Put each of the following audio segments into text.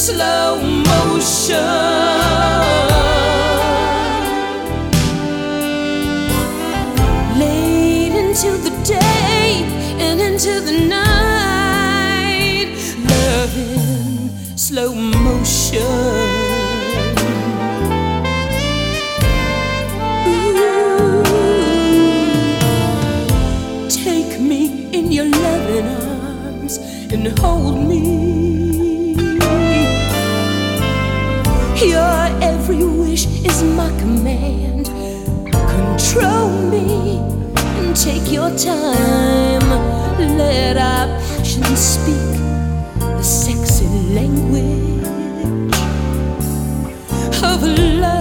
slow motion. Late into the day and into the night, loving slow motion. Ooh, take me in your loving arms and hold me every wish is my command. Control me and take your time. Let our passion speak the sexy language of love.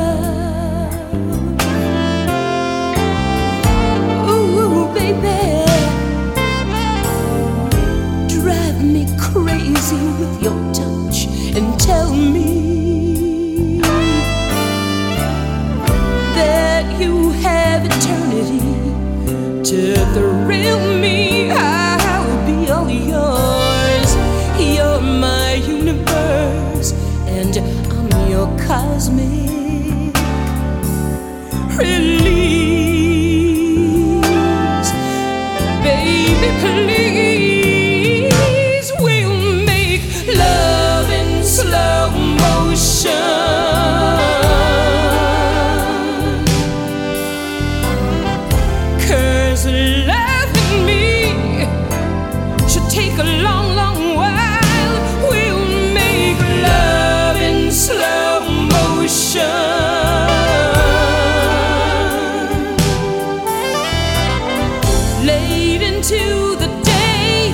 late into the day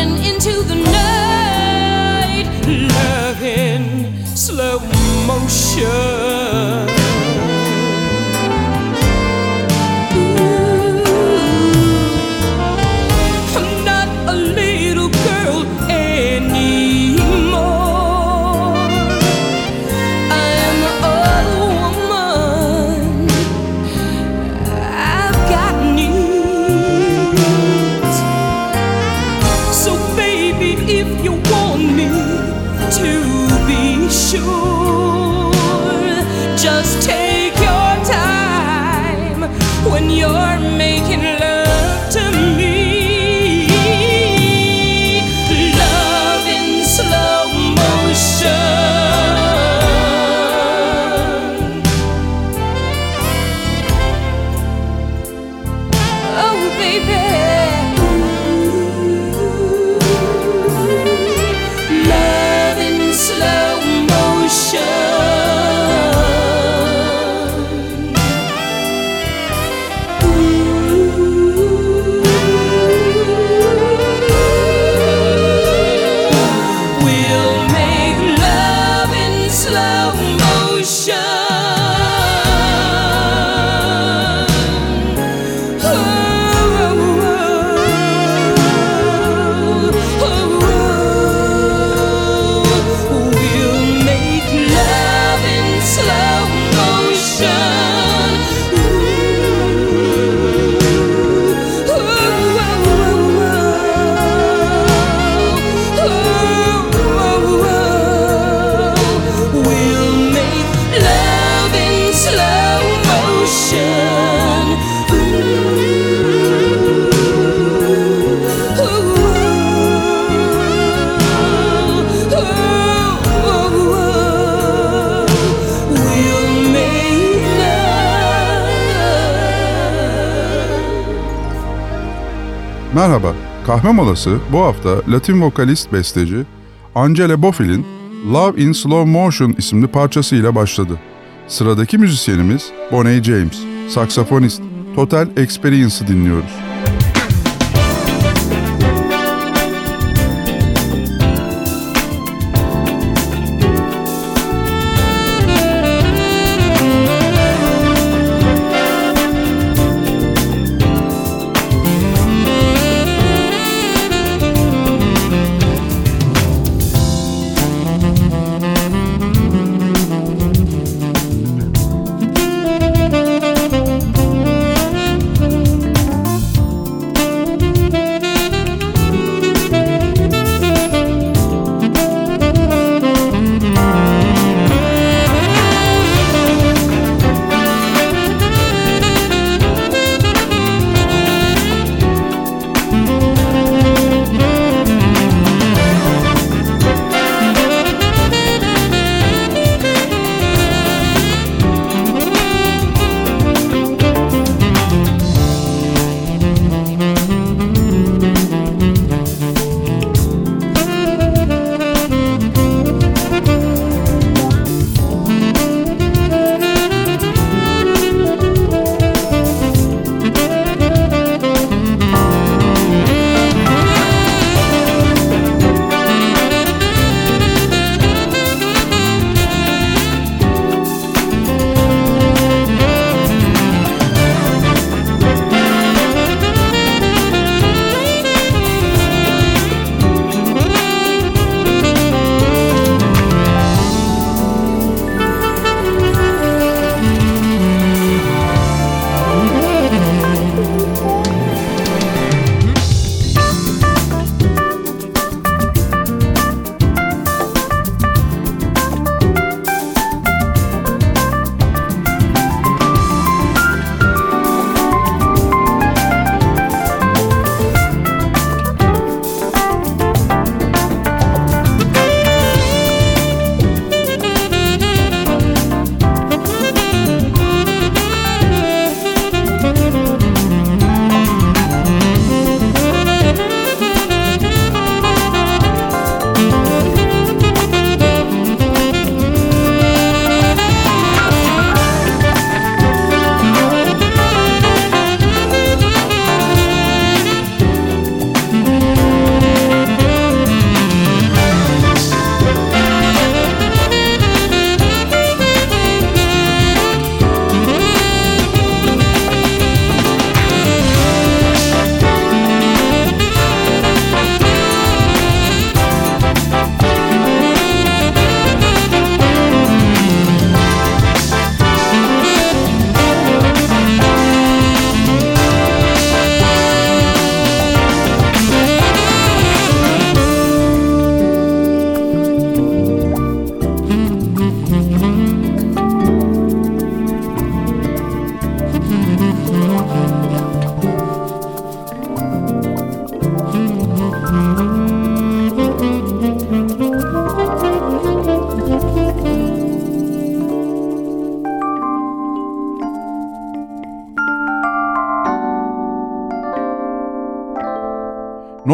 and into the night, loving slow motion. Merhaba, Kahve Molası bu hafta Latin vokalist besteci Angela Bofill Love in Slow Motion isimli parçasıyla başladı. Sıradaki müzisyenimiz Bonnie James, saksafonist. Total Experience'ı dinliyoruz.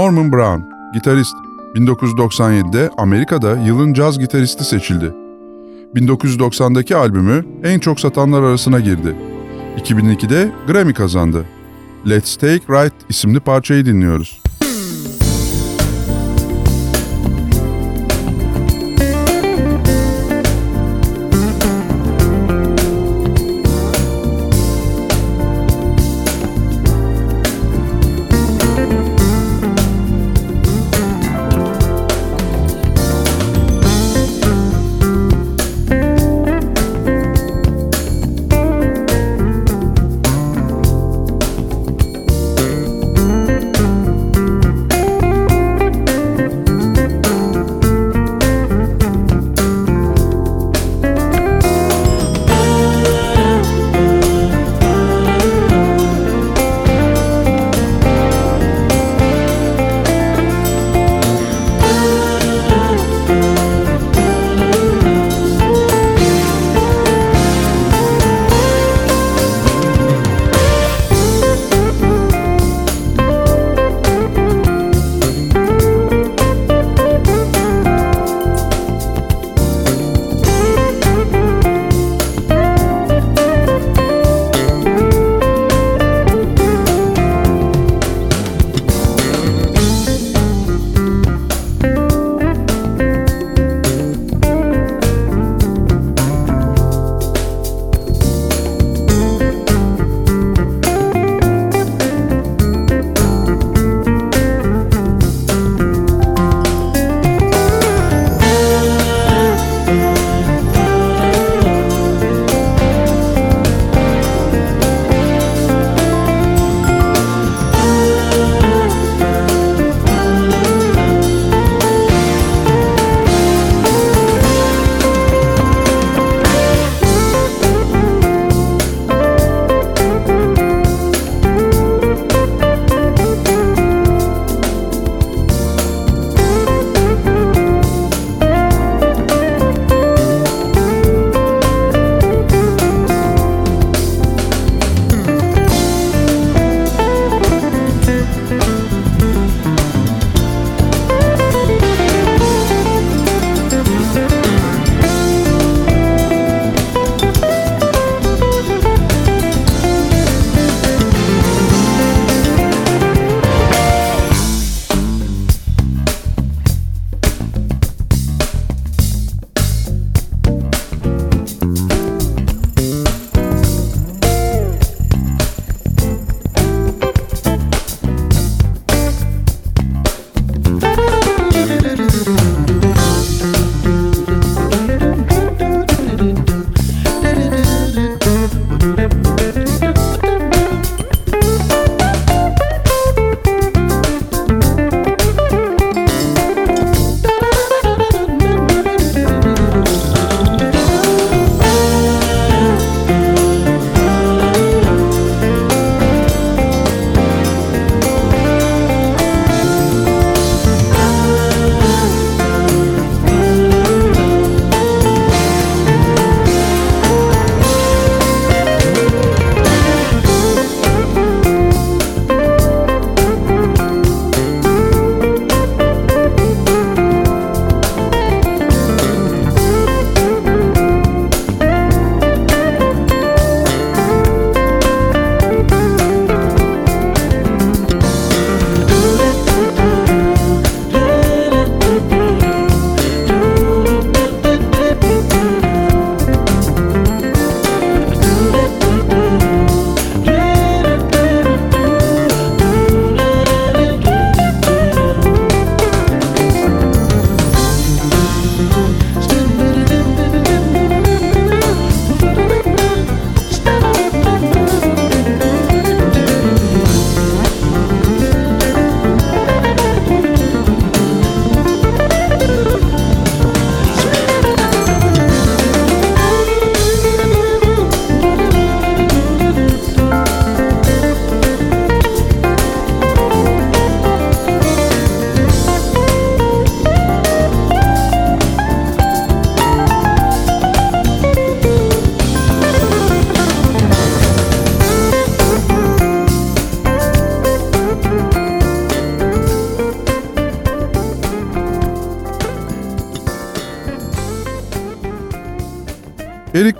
Norman Brown, gitarist. 1997'de Amerika'da yılın caz gitaristi seçildi. 1990'daki albümü en çok satanlar arasına girdi. 2002'de Grammy kazandı. Let's Take Right isimli parçayı dinliyoruz.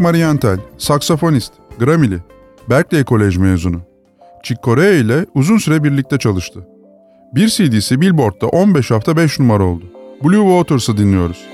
Eric Marienthal, saksafonist, Grammy'li, Berklee Kolej mezunu. Chick Corea ile uzun süre birlikte çalıştı. Bir CD'si Billboard'da 15 hafta 5 numara oldu. Blue Waters'ı dinliyoruz.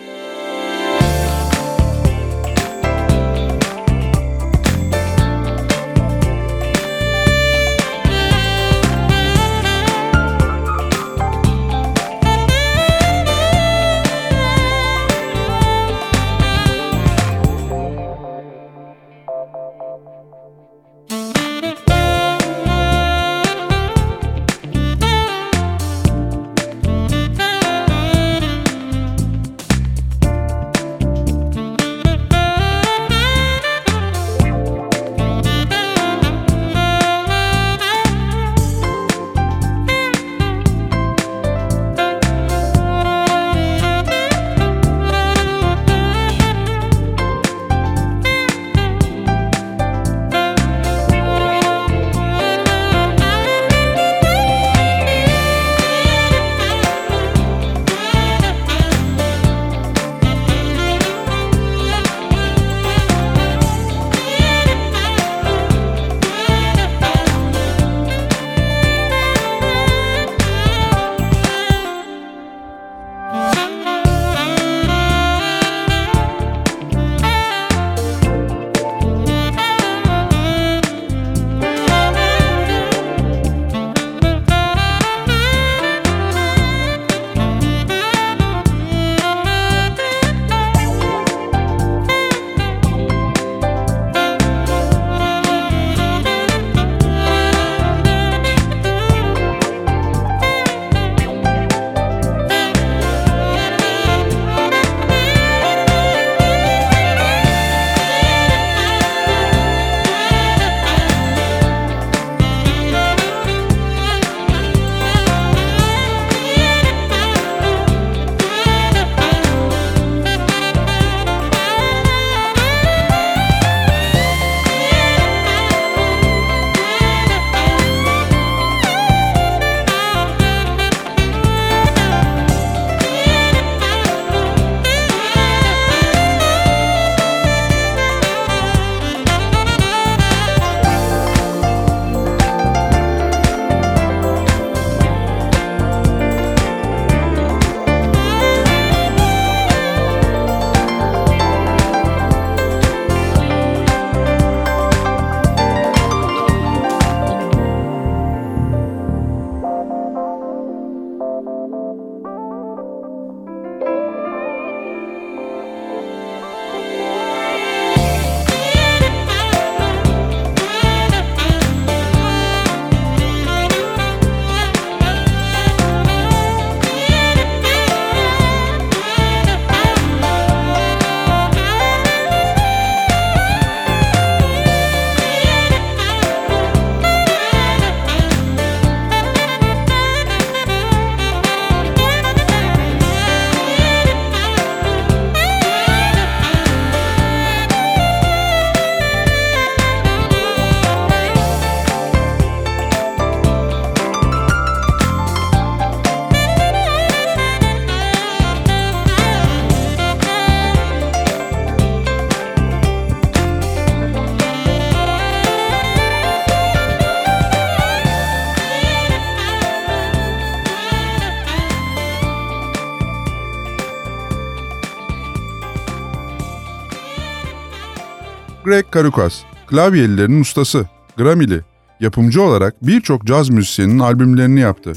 Greg Karukas, klavyelilerin ustası, Grammy'li, yapımcı olarak birçok caz müzisyenin albümlerini yaptı.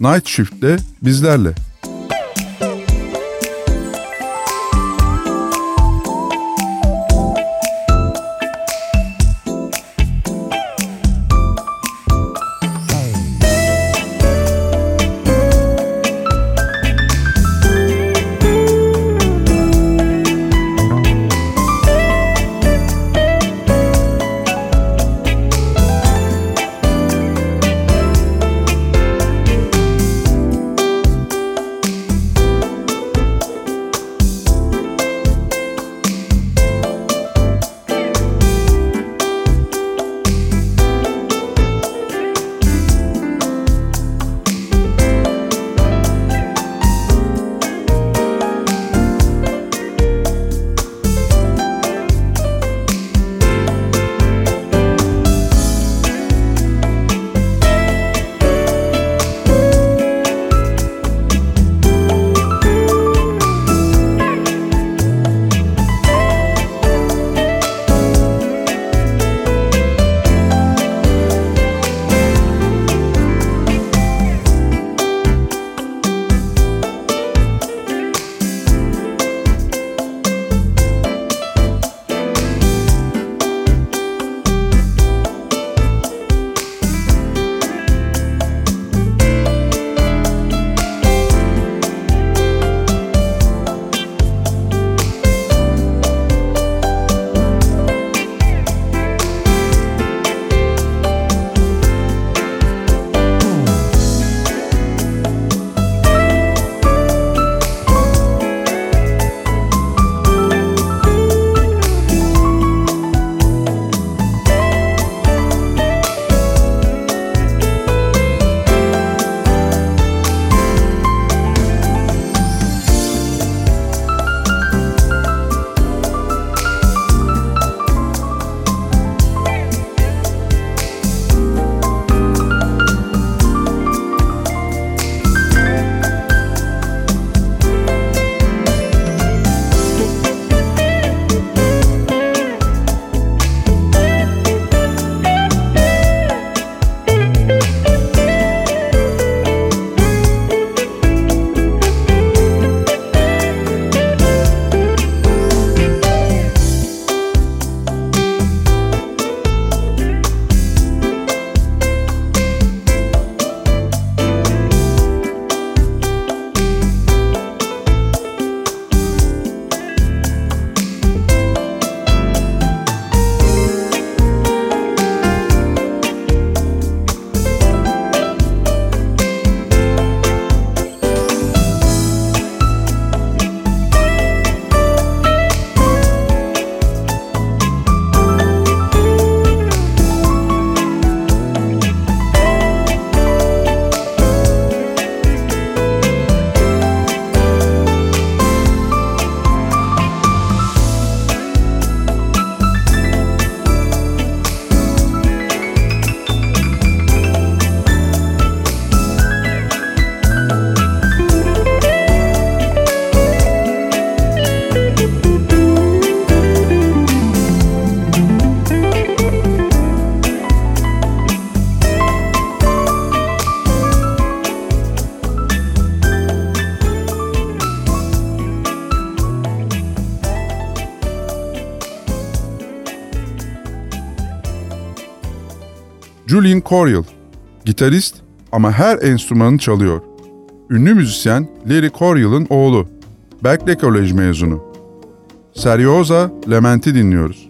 Night Shift'te bizlerle. Julian Coryell, gitarist ama her enstrümanı çalıyor. Ünlü müzisyen Larry Coryell'ın oğlu, Berkeley College mezunu. Serioza Lement'i dinliyoruz.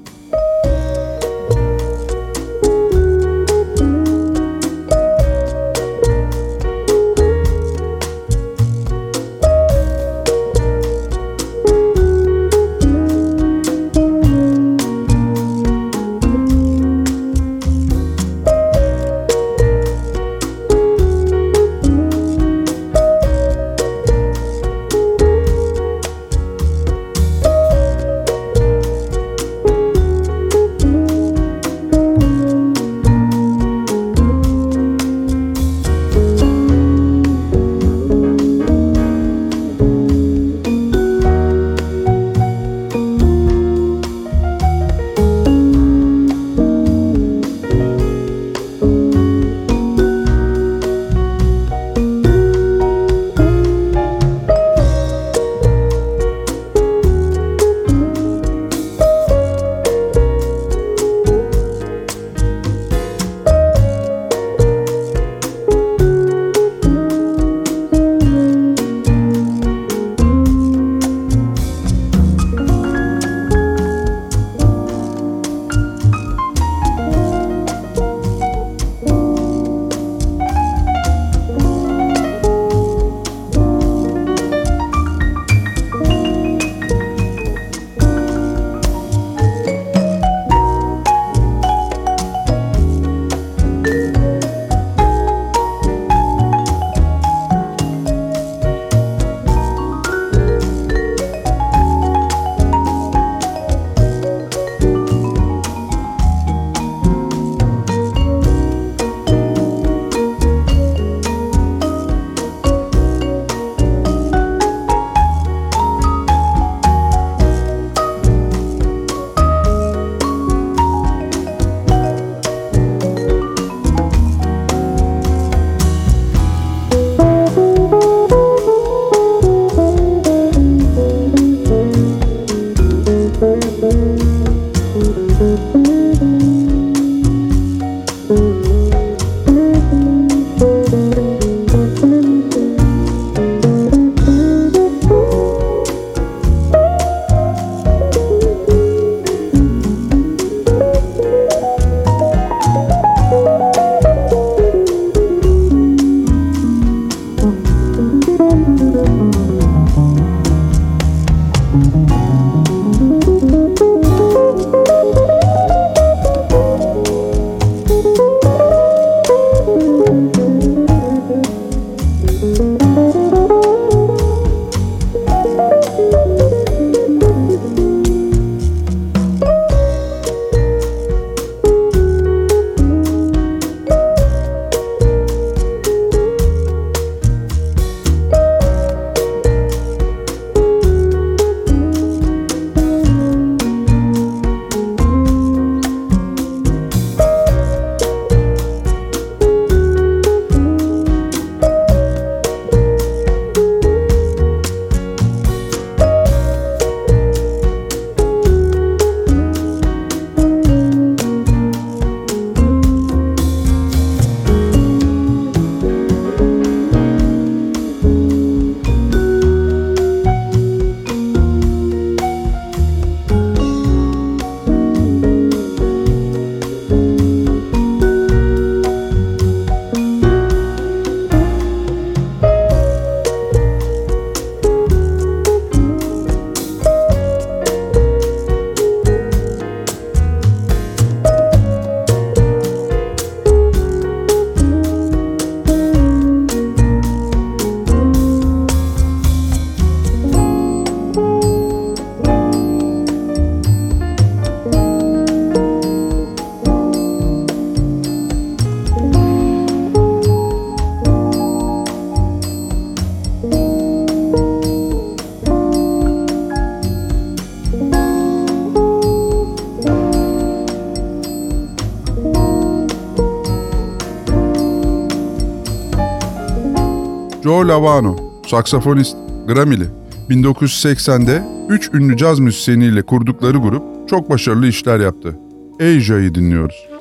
Lavano, saksafonist, Grammy'li. 1980'de 3 ünlü caz müzisyeniyle kurdukları grup çok başarılı işler yaptı. Asia'yı dinliyoruz.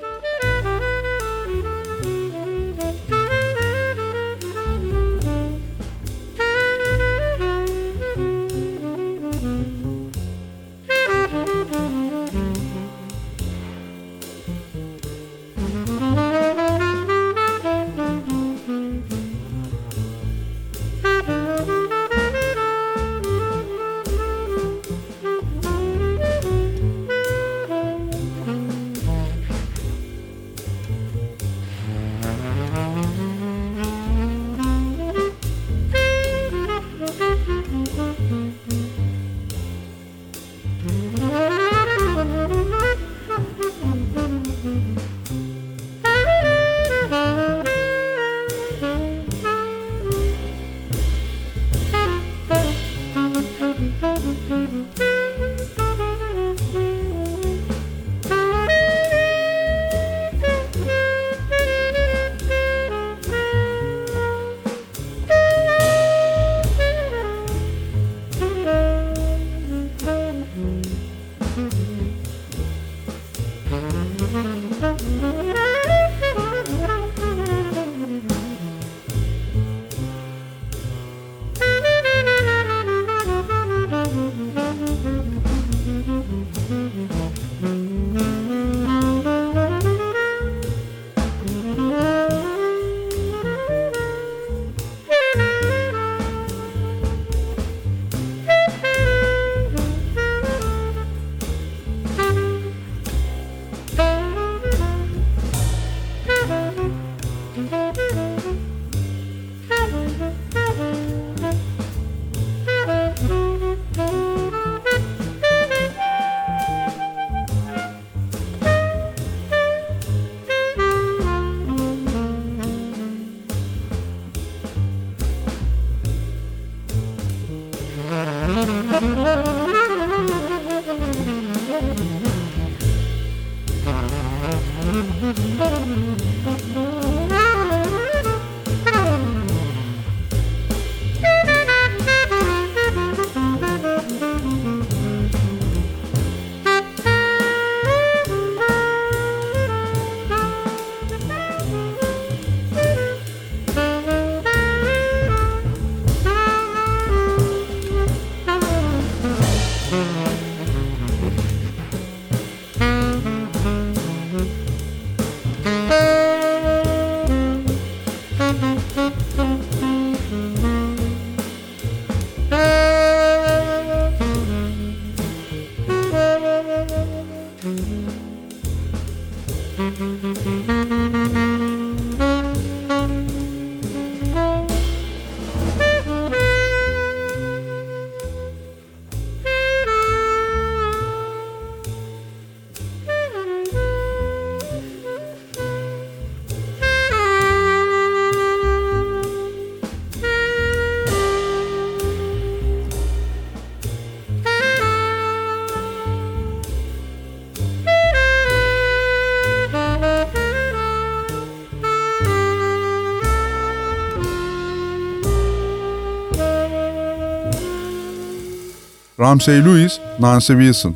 Ramsey Lewis, Nancy Wilson.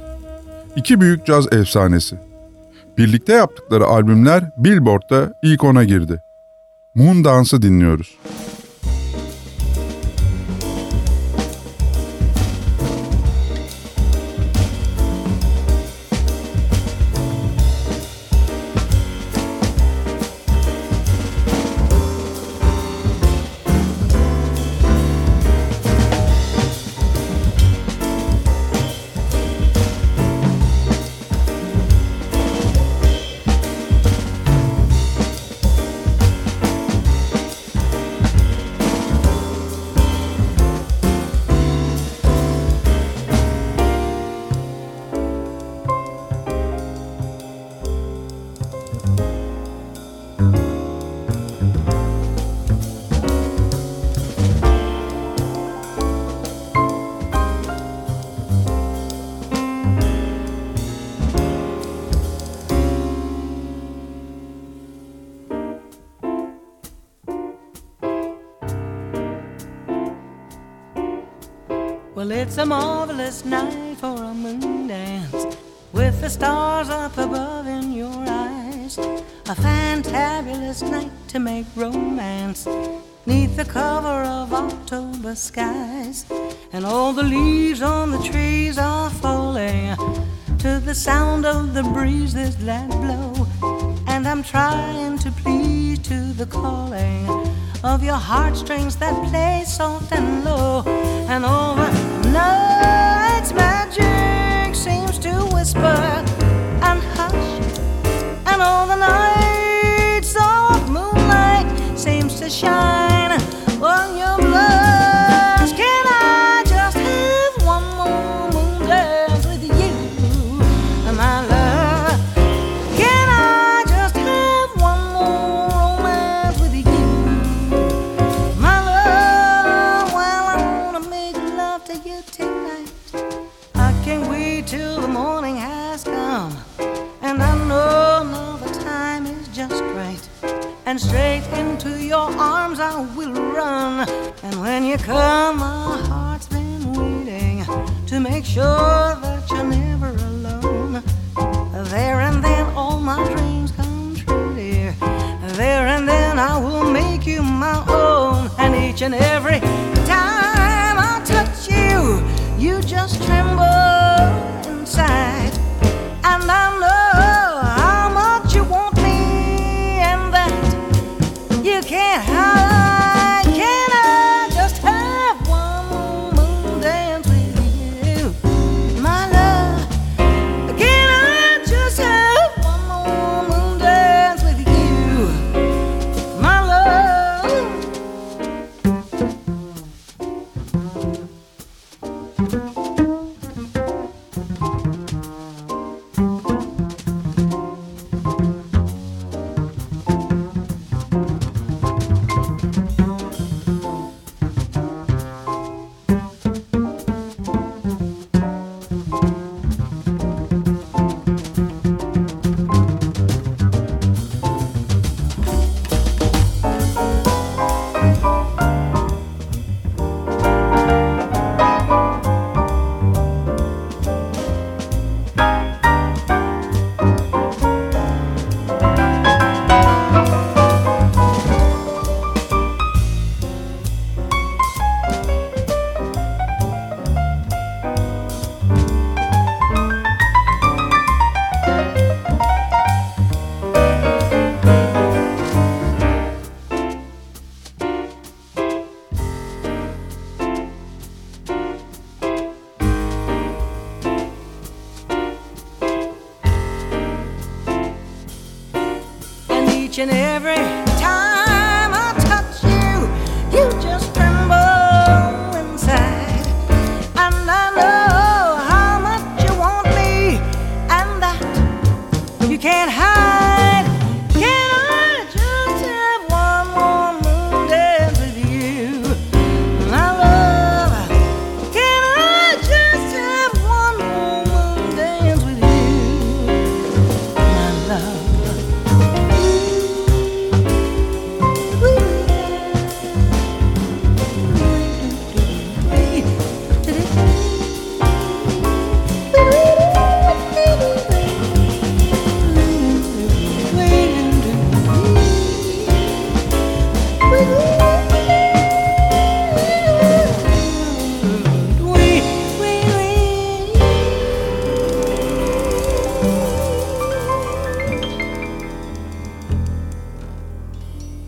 İki büyük caz efsanesi. Birlikte yaptıkları albümler Billboard'da ilk ona girdi. Moon Dance'ı dinliyoruz. Well, it's a marvelous night for a moon dance with the stars up above in your eyes. A fantabulous night to make romance neath the cover of October skies. And all the leaves on the trees are falling to the sound of the breeze breezes that blow. And I'm trying to please to the calling of your heartstrings that play soft and low. And the night's magic seems to whisper and hush. And all the nights of moonlight seems to shine come, my heart's been waiting to make sure that you're never alone. There and then all my dreams come true, dear. There and then I will make you my own. And each and every time I touch you, you just tremble inside. And I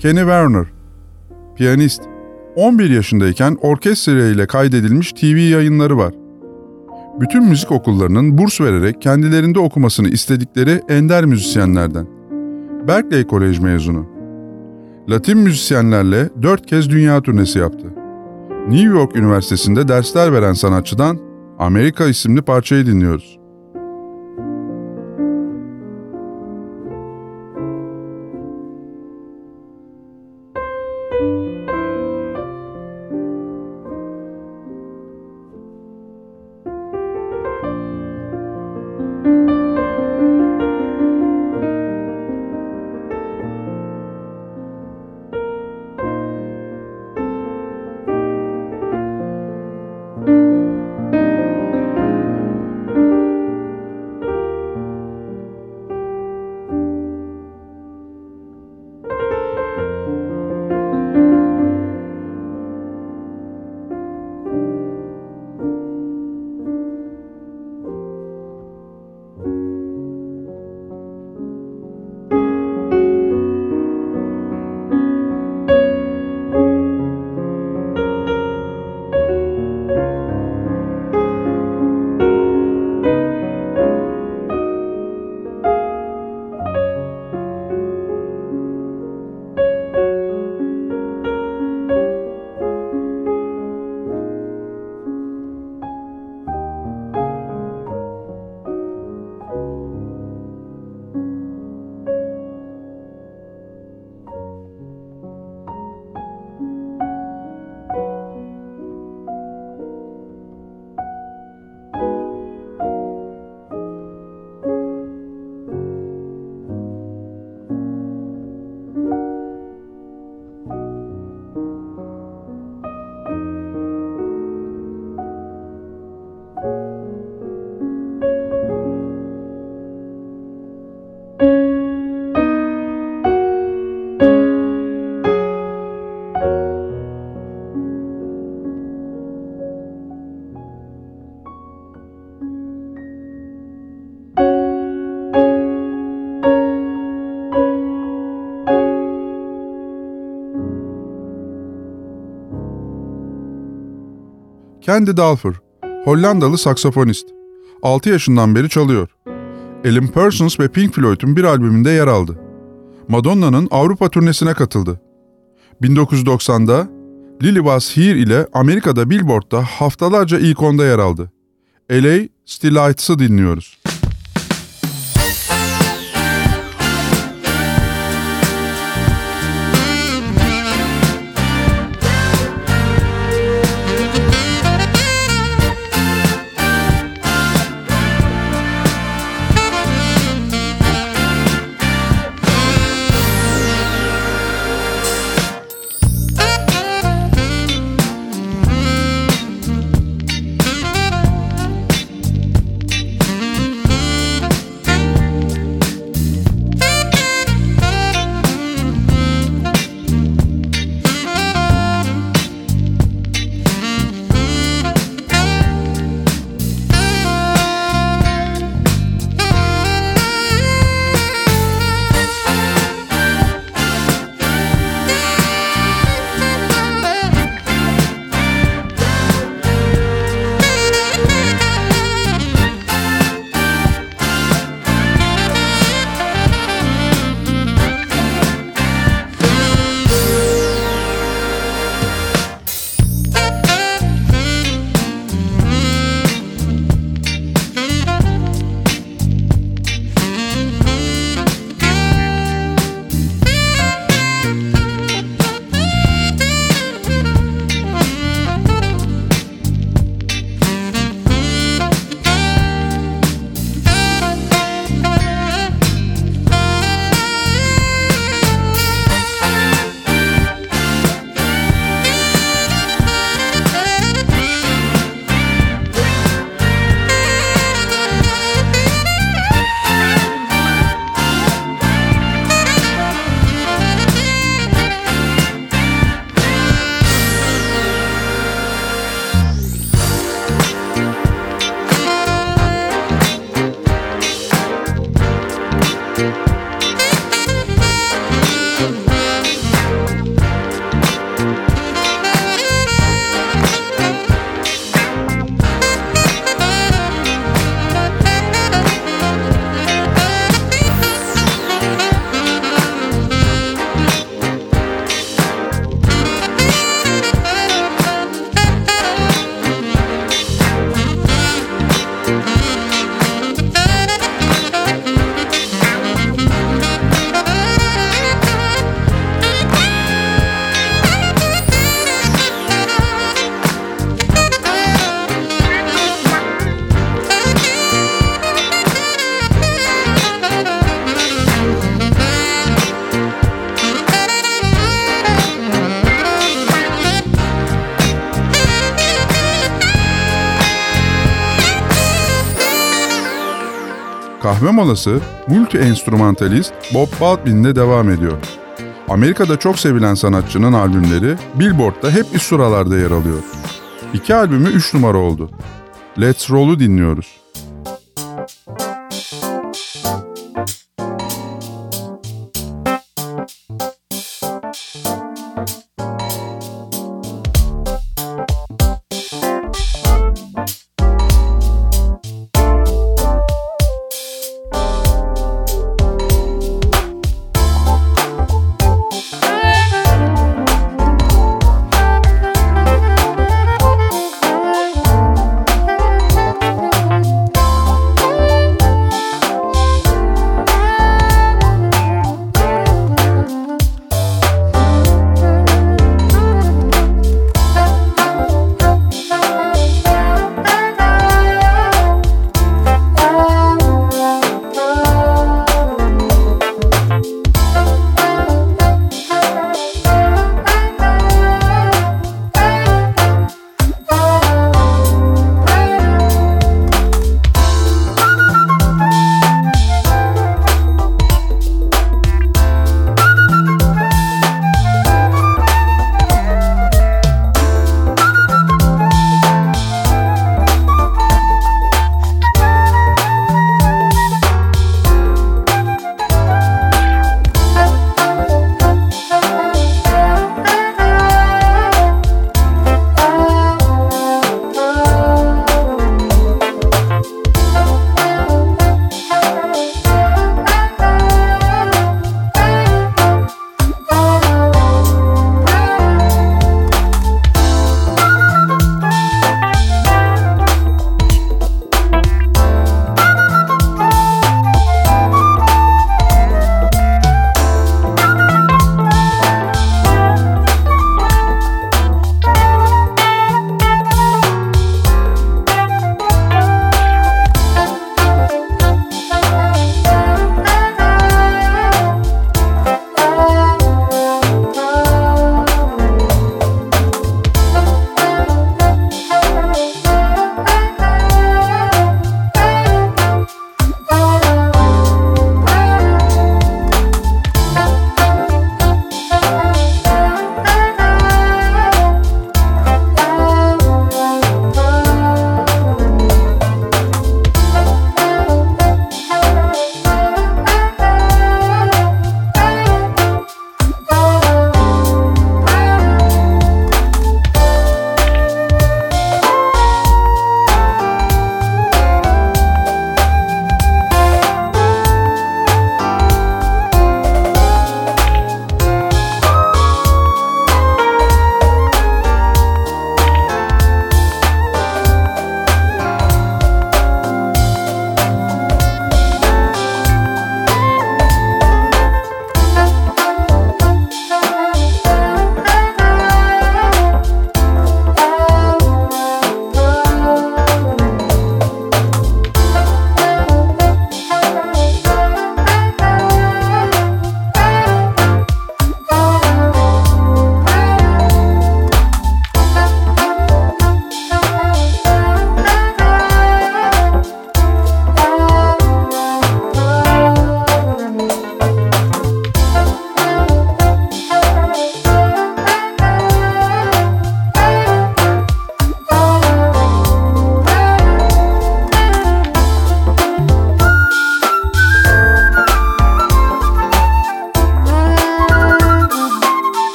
Kenny Werner, piyanist, 11 yaşındayken orkestra ile kaydedilmiş TV yayınları var. Bütün müzik okullarının burs vererek kendilerinde okumasını istedikleri ender müzisyenlerden. Berkeley Kolej mezunu. Latin müzisyenlerle dört kez dünya turnesi yaptı. New York Üniversitesi'nde dersler veren sanatçıdan Amerika isimli parçayı dinliyoruz. Candy Dalfer, Hollandalı saksafonist. 6 yaşından beri çalıyor. Alan Parsons ve Pink Floyd'un bir albümünde yer aldı. Madonna'nın Avrupa turnesine katıldı. 1990'da Lily Was Here ile Amerika'da Billboard'da haftalarca ilk onda yer aldı. LA Still Lights'ı dinliyoruz. Kahve molası multi-enstrümantalist Bob Baldwin'le devam ediyor. Amerika'da çok sevilen sanatçının albümleri Billboard'da hep üst sıralarda yer alıyor. İki albümü 3 numara oldu. Let's Roll'u dinliyoruz.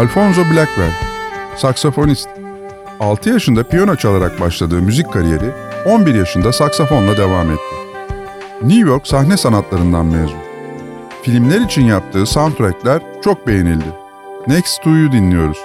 Alfonso Blackwell, saksafonist. 6 yaşında piyano çalarak başladığı müzik kariyeri 11 yaşında saksafonla devam etti. New York sahne sanatlarından mezun. Filmler için yaptığı soundtrackler çok beğenildi. Next to You dinliyoruz.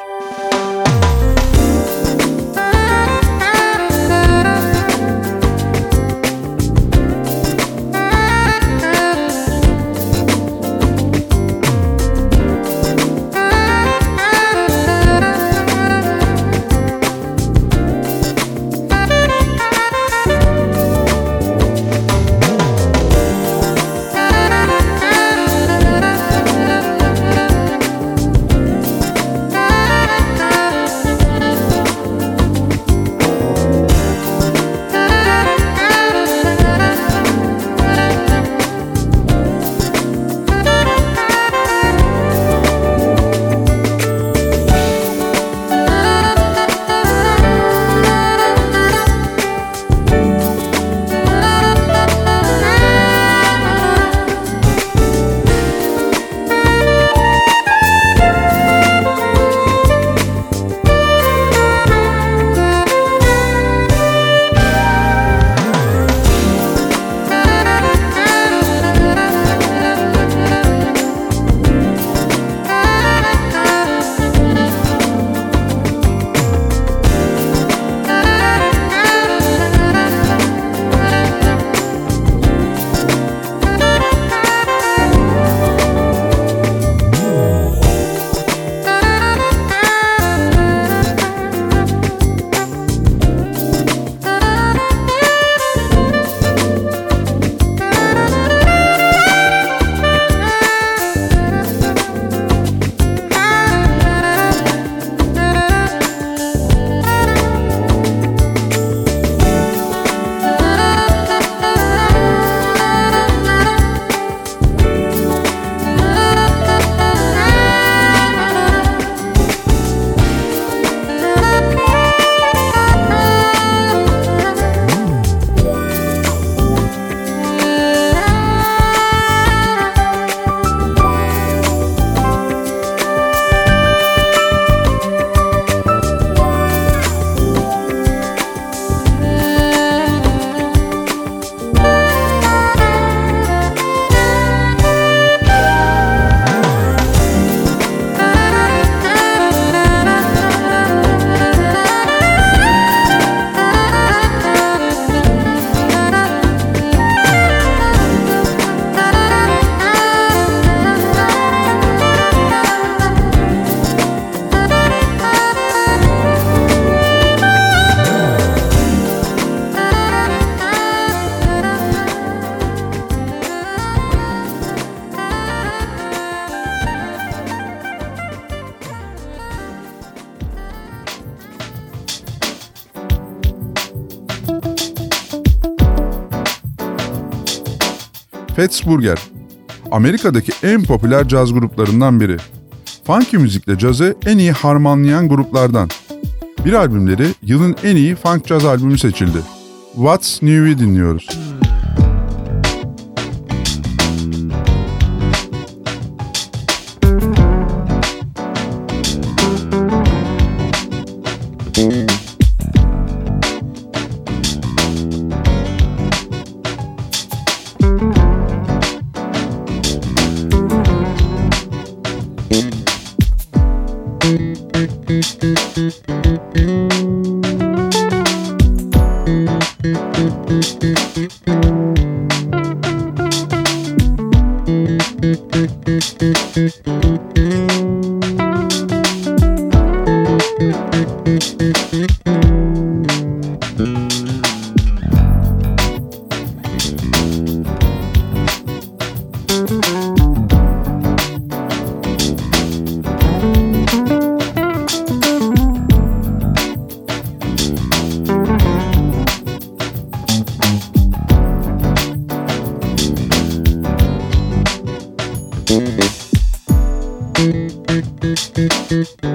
Fats Burger, Amerika'daki en popüler caz gruplarından biri. Funky müzikle cazı en iyi harmanlayan gruplardan. Bir albümleri yılın en iyi funk caz albümü seçildi. What's New'i dinliyoruz. Thank you.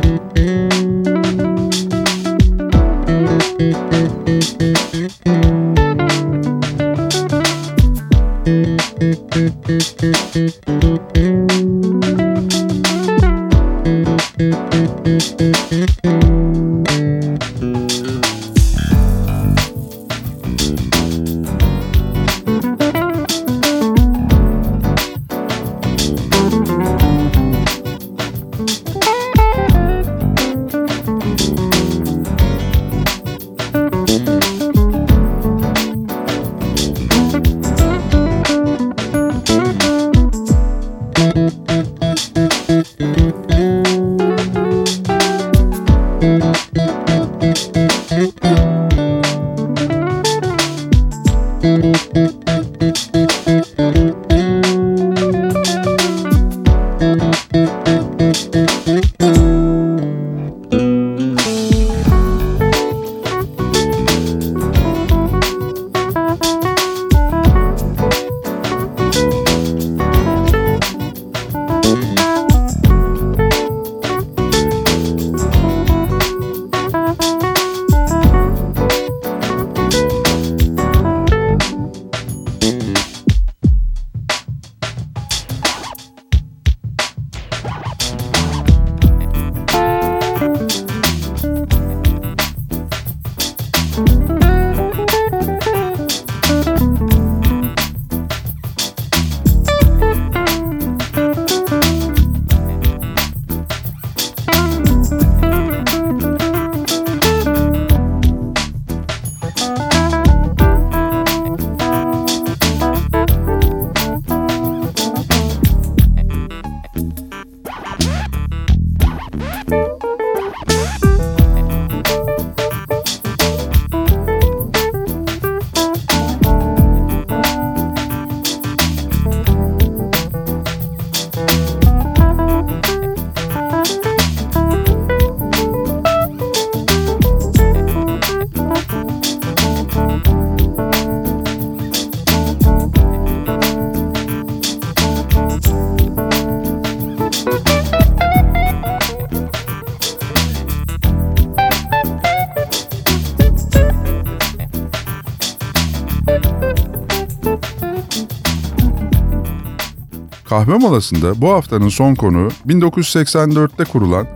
Kahve molasında bu haftanın son konuğu 1984'te kurulan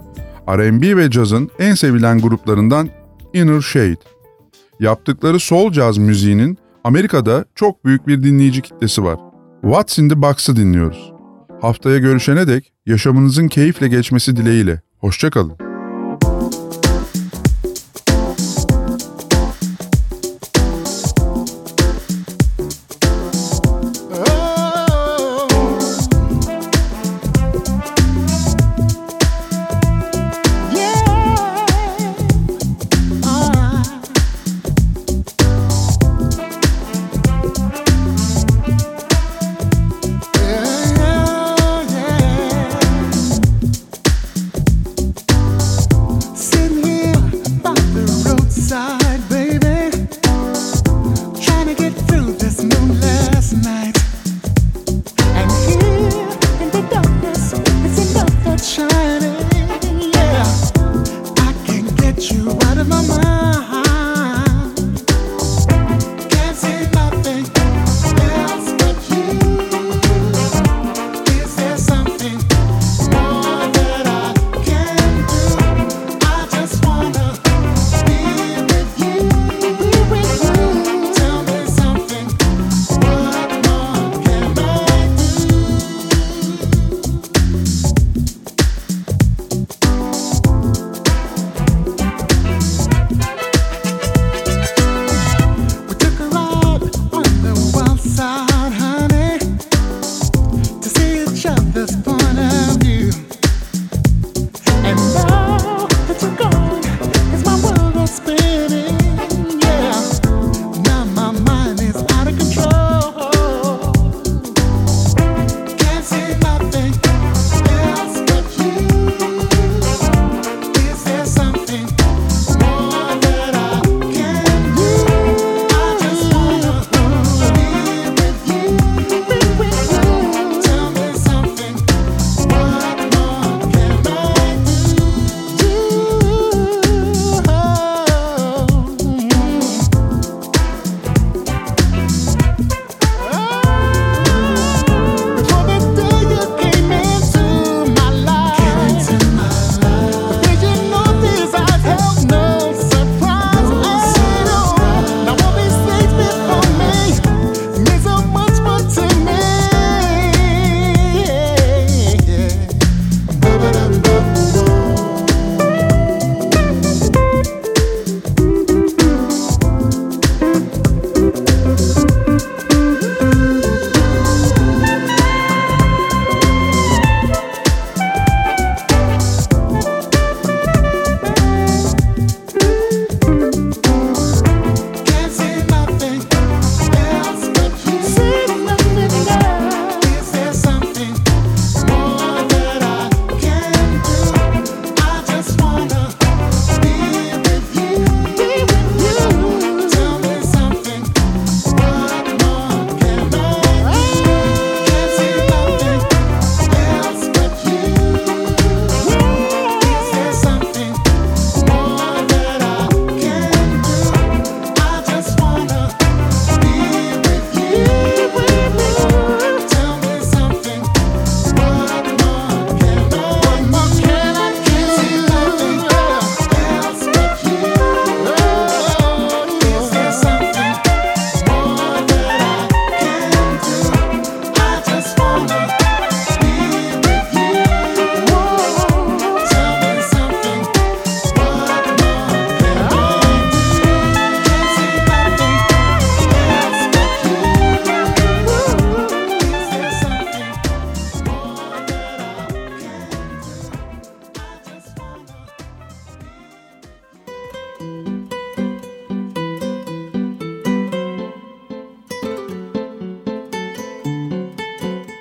R&B ve cazın en sevilen gruplarından Inner Shade. Yaptıkları soul caz müziğinin Amerika'da çok büyük bir dinleyici kitlesi var. What's in the Box'ı dinliyoruz. Haftaya görüşene dek yaşamınızın keyifle geçmesi dileğiyle. Hoşçakalın.